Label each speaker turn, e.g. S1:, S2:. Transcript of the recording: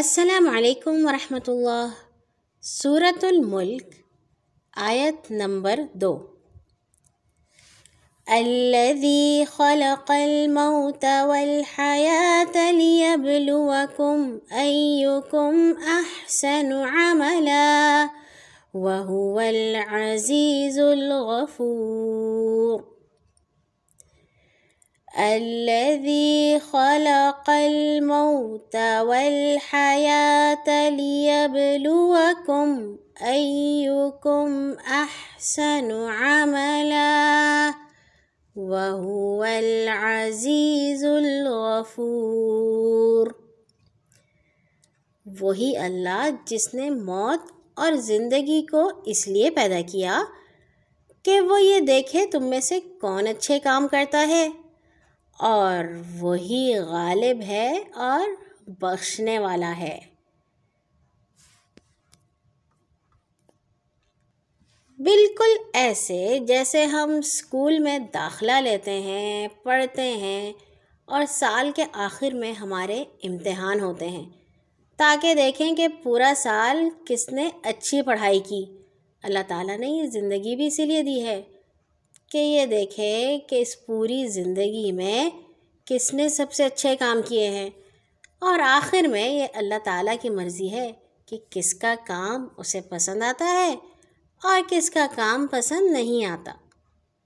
S1: السلام علیکم ورحمۃ اللہ صورت الملک آیت نمبر دو الذي خلق الموت والحياة ليبلوكم أيكم أحسن عملا وهو العزيز الغفور الذي خلق الموت والحياة ليبلوكم أيكم أحسن عملا وهو العزيز الغفور وہی اللہ جس نے موت اور زندگی کو اس لیے پیدا کیا کہ وہ یہ دیکھے تم میں سے کون اچھے کام کرتا ہے اور وہی غالب ہے اور بخشنے والا ہے بالکل ایسے جیسے ہم اسکول میں داخلہ لیتے ہیں پڑھتے ہیں اور سال کے آخر میں ہمارے امتحان ہوتے ہیں تاکہ دیکھیں کہ پورا سال کس نے اچھی پڑھائی کی اللہ تعالیٰ نے یہ زندگی بھی اسی لیے دی ہے کہ یہ دیکھے کہ اس پوری زندگی میں کس نے سب سے اچھے کام کیے ہیں اور آخر میں یہ اللہ تعالیٰ کی مرضی ہے کہ کس کا کام اسے پسند آتا ہے اور کس کا کام پسند نہیں آتا